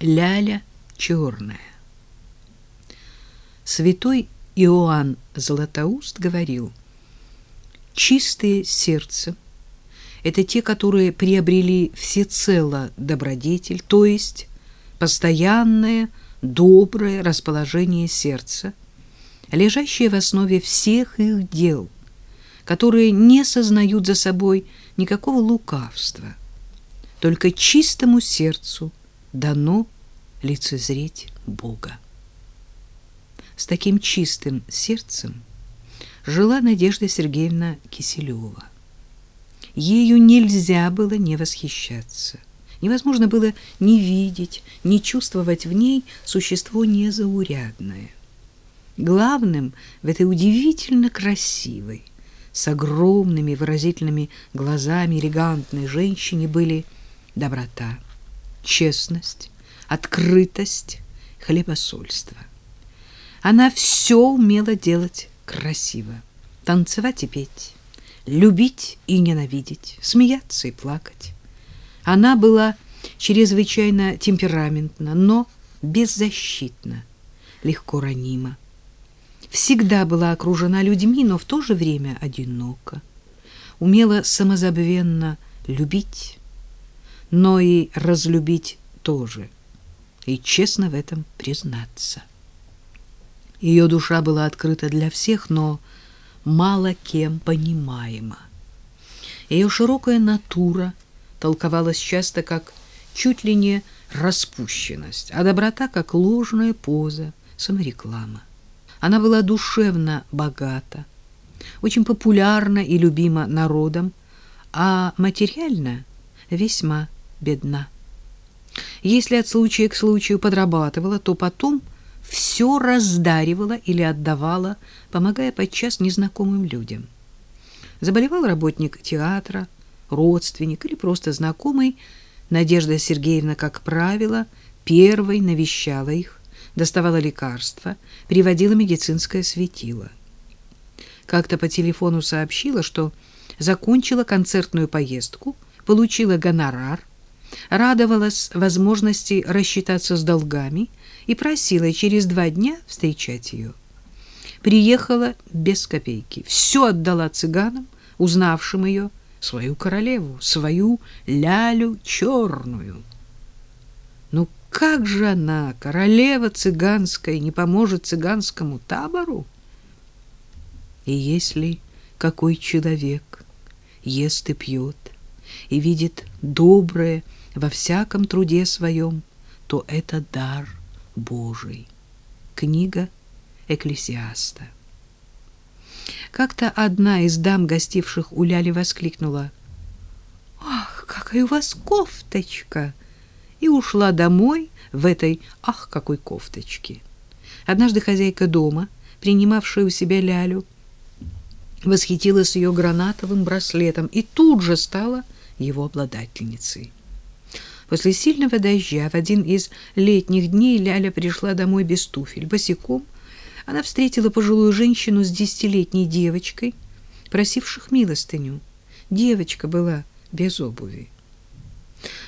Ляля черная. Святой Иоанн Златоуст говорил, «Чистые сердцем — это те, которые приобрели всецело добродетель, то есть постоянное доброе расположение сердца, лежащее в основе всех их дел, которые не сознают за собой никакого лукавства. Только чистому сердцу дано лицезреть Бога. С таким чистым сердцем жила Надежда Сергеевна Киселева. Ею нельзя было не восхищаться. Невозможно было не видеть, не чувствовать в ней существо незаурядное. Главным в этой удивительно красивой, с огромными выразительными глазами элегантной женщине были доброта, честность, открытость, хлебосольство. Она все умела делать красиво. Танцевать и петь, любить и ненавидеть, смеяться и плакать. Она была чрезвычайно темпераментна, но беззащитна, легко ранима. Всегда была окружена людьми, но в то же время одинока. Умела самозабвенно любить, но и разлюбить тоже, и честно в этом признаться. Ее душа была открыта для всех, но мало кем понимаема. Ее широкая натура толковалась часто как чуть ли не распущенность, а доброта как ложная поза, самореклама. Она была душевно богата, очень популярна и любима народом, а материально весьма бедна. Если от случая к случаю подрабатывала, то потом все раздаривала или отдавала, помогая подчас незнакомым людям. Заболевал работник театра, родственник или просто знакомый, Надежда Сергеевна, как правило, первой навещала их, доставала лекарства, приводила медицинское светило. Как-то по телефону сообщила, что закончила концертную поездку, получила гонорар, радовалась возможности рассчитаться с долгами и просила через два дня встречать ее. Приехала без копейки, все отдала цыганам, узнавшим ее, свою королеву, свою лялю черную. Ну как же она, королева цыганская, не поможет цыганскому табору? И если какой человек ест и пьет, и видит доброе во всяком труде своем, то это дар Божий. Книга Экклесиаста. Как-то одна из дам, гостивших у Ляли, воскликнула. «Ах, какая у вас кофточка!» и ушла домой в этой «ах, какой кофточке!». Однажды хозяйка дома, принимавшая у себя Лялю, восхитилась ее гранатовым браслетом и тут же стала его обладательницей. После сильного дождя в один из летних дней Ляля пришла домой без туфель, босиком. Она встретила пожилую женщину с десятилетней девочкой, просивших милостыню. Девочка была без обуви.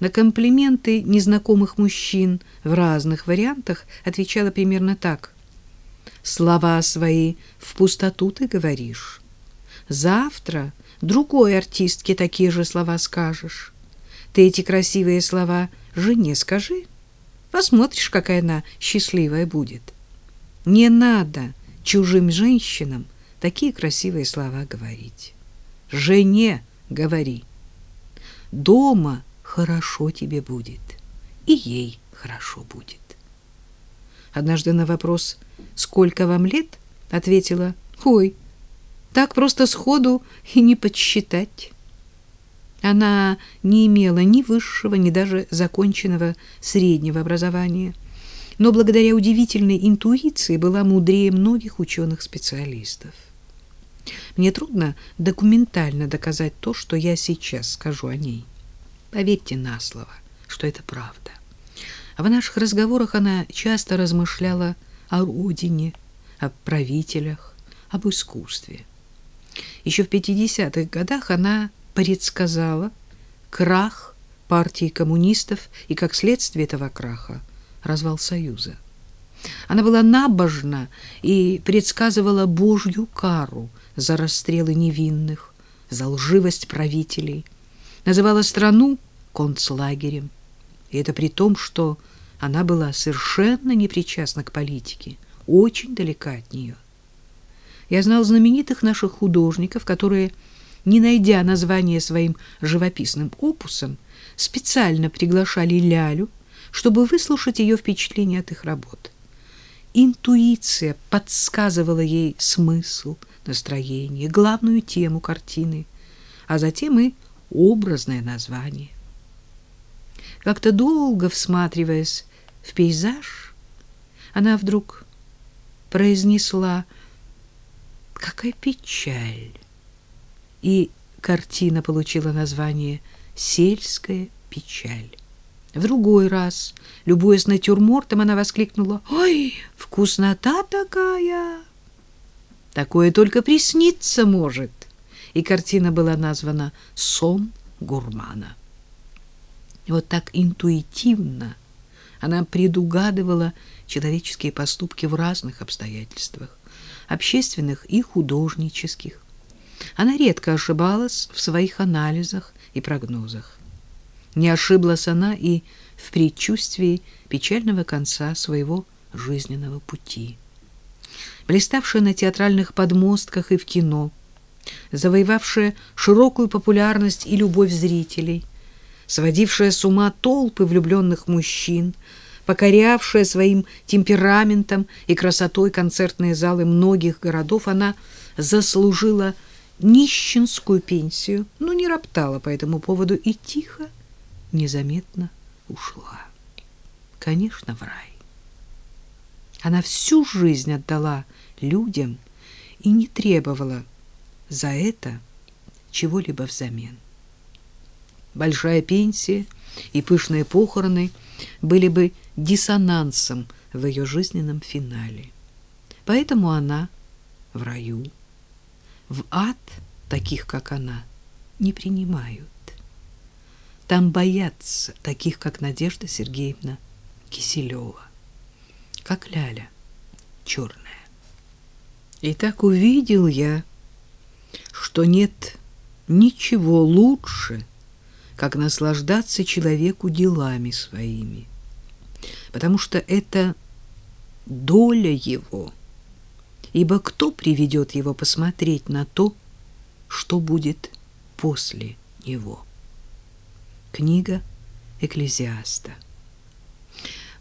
На комплименты незнакомых мужчин в разных вариантах отвечала примерно так. «Слова свои в пустоту ты говоришь. Завтра другой артистке такие же слова скажешь. Ты эти красивые слова жене скажи. Посмотришь, какая она счастливая будет. Не надо чужим женщинам такие красивые слова говорить. Жене говори. Дома хорошо тебе будет, и ей хорошо будет. Однажды на вопрос «Сколько вам лет?» ответила «Ой, так просто сходу и не подсчитать». Она не имела ни высшего, ни даже законченного среднего образования, но благодаря удивительной интуиции была мудрее многих ученых-специалистов. Мне трудно документально доказать то, что я сейчас скажу о ней. Поверьте на слово, что это правда. В наших разговорах она часто размышляла о родине, о правителях, об искусстве. Еще в 50-х годах она предсказала крах партии коммунистов и, как следствие этого краха, развал Союза. Она была набожна и предсказывала Божью кару за расстрелы невинных, за лживость правителей, называла страну концлагерем. И это при том, что она была совершенно непричастна к политике, очень далека от нее. Я знал знаменитых наших художников, которые, не найдя название своим живописным опусом, специально приглашали Лялю, чтобы выслушать ее впечатления от их работ. Интуиция подсказывала ей смысл, настроение, главную тему картины, а затем и образное название. Как-то долго всматриваясь в пейзаж, она вдруг произнесла «Какая печаль!» И картина получила название «Сельская печаль». В другой раз, любуясь натюрмортом, она воскликнула «Ой, вкуснота такая!» Такое только присниться может. И картина была названа «Сон гурмана». Вот так интуитивно она предугадывала человеческие поступки в разных обстоятельствах, общественных и художнических. Она редко ошибалась в своих анализах и прогнозах. Не ошиблась она и в предчувствии печального конца своего жизненного пути. Блиставшая на театральных подмостках и в кино, завоевавшая широкую популярность и любовь зрителей – сводившая с ума толпы влюбленных мужчин, покорявшая своим темпераментом и красотой концертные залы многих городов, она заслужила нищенскую пенсию, но не роптала по этому поводу и тихо, незаметно ушла. Конечно, в рай. Она всю жизнь отдала людям и не требовала за это чего-либо взамен большая пенсия и пышные похороны были бы диссонансом в ее жизненном финале. Поэтому она в раю. В ад таких, как она, не принимают. Там боятся таких, как Надежда Сергеевна Киселева, как Ляля, черная. И так увидел я, что нет ничего лучше, как наслаждаться человеку делами своими. Потому что это доля его. Ибо кто приведет его посмотреть на то, что будет после него? Книга Экклезиаста.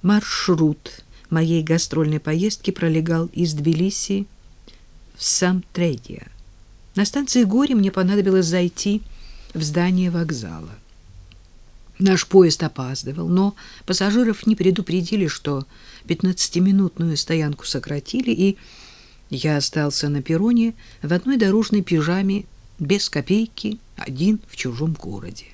Маршрут моей гастрольной поездки пролегал из Тбилиси в Самтредия. На станции Горе мне понадобилось зайти в здание вокзала. Наш поезд опаздывал, но пассажиров не предупредили, что пятнадцатиминутную стоянку сократили, и я остался на перроне в одной дорожной пижаме без копейки, один в чужом городе.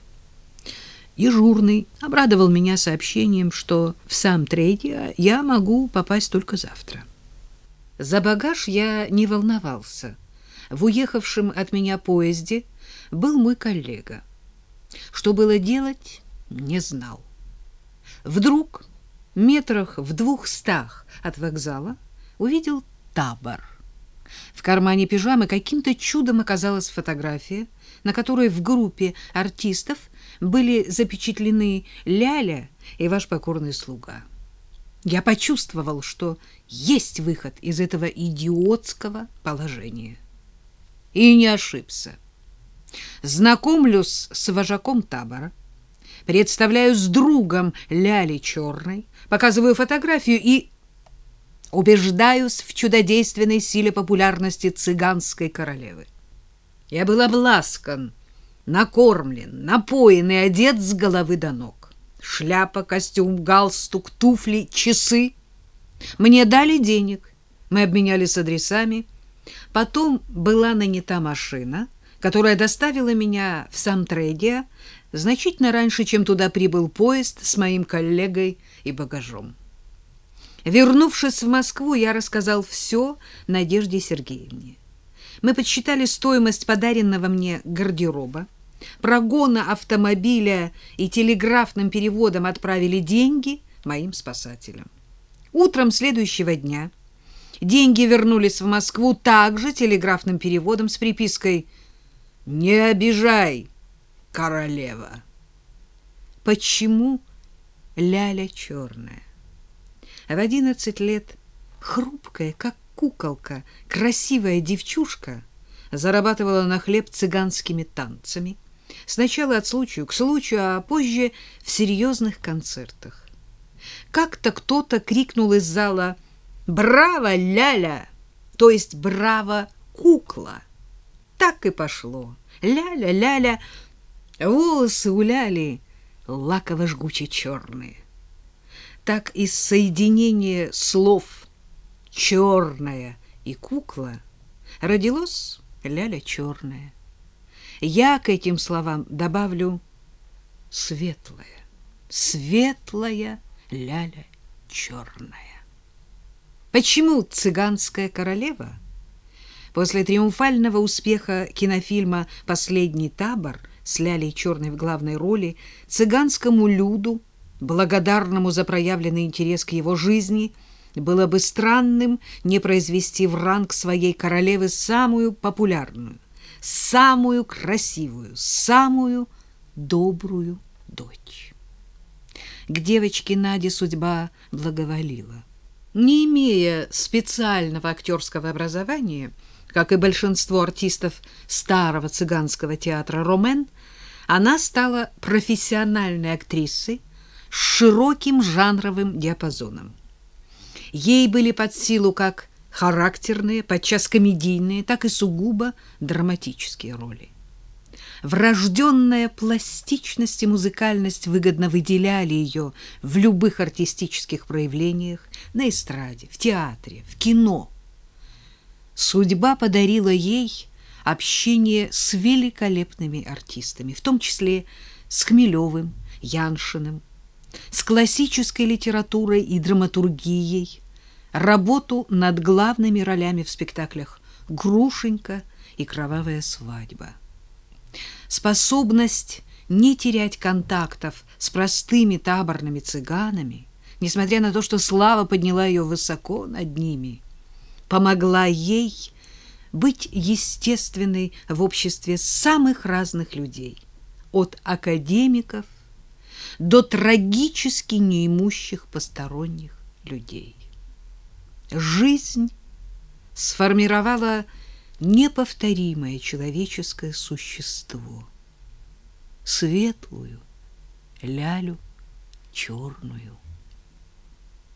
Дежурный обрадовал меня сообщением, что в сам трейде я могу попасть только завтра. За багаж я не волновался. В уехавшем от меня поезде был мой коллега. Что было делать, не знал. Вдруг, метрах в двухстах от вокзала, увидел табор. В кармане пижамы каким-то чудом оказалась фотография, на которой в группе артистов были запечатлены Ляля и ваш покорный слуга. Я почувствовал, что есть выход из этого идиотского положения. И не ошибся. Знакомлюсь с вожаком табора, представляю с другом Ляли Черной, показываю фотографию и убеждаюсь в чудодейственной силе популярности цыганской королевы. Я был обласкан, накормлен, напоен и одет с головы до ног. Шляпа, костюм, галстук, туфли, часы. Мне дали денег, мы обменялись адресами. Потом была нанята машина, которая доставила меня в Самтрегия, значительно раньше, чем туда прибыл поезд с моим коллегой и багажом. Вернувшись в Москву, я рассказал все Надежде Сергеевне. Мы подсчитали стоимость подаренного мне гардероба, прогона автомобиля и телеграфным переводом отправили деньги моим спасателем. Утром следующего дня деньги вернулись в Москву также телеграфным переводом с припиской «Не обижай, королева». Почему ляля черная? В одиннадцать лет хрупкая, как куколка, красивая девчушка зарабатывала на хлеб цыганскими танцами, сначала от случая к случаю, а позже в серьезных концертах. Как-то кто-то крикнул из зала «Браво, Ляля!», то есть «Браво, кукла!». Так и пошло. Ляля, Ляля, волосы у Ляли лаково-жгуче черные. Так из соединения слов «черная» и «кукла» родилось «ляля черная». Я к этим словам добавлю «светлая», «светлая ляля черная». Почему цыганская королева после триумфального успеха кинофильма «Последний табор» с Лялей Черной в главной роли цыганскому люду, благодарному за проявленный интерес к его жизни, было бы странным не произвести в ранг своей королевы самую популярную, самую красивую, самую добрую дочь. К девочке Наде судьба благоволила. Не имея специального актерского образования, как и большинство артистов старого цыганского театра «Ромен», она стала профессиональной актрисой с широким жанровым диапазоном. Ей были под силу как характерные, подчас комедийные, так и сугубо драматические роли. Врожденная пластичность и музыкальность выгодно выделяли ее в любых артистических проявлениях, на эстраде, в театре, в кино. Судьба подарила ей общение с великолепными артистами, в том числе с Хмелевым, Яншиным, с классической литературой и драматургией, работу над главными ролями в спектаклях «Грушенька» и «Кровавая свадьба». Способность не терять контактов с простыми таборными цыганами, несмотря на то, что слава подняла ее высоко над ними, помогла ей быть естественной в обществе самых разных людей, от академиков до трагически неимущих посторонних людей. Жизнь сформировала неповторимое человеческое существо, светлую, лялю черную.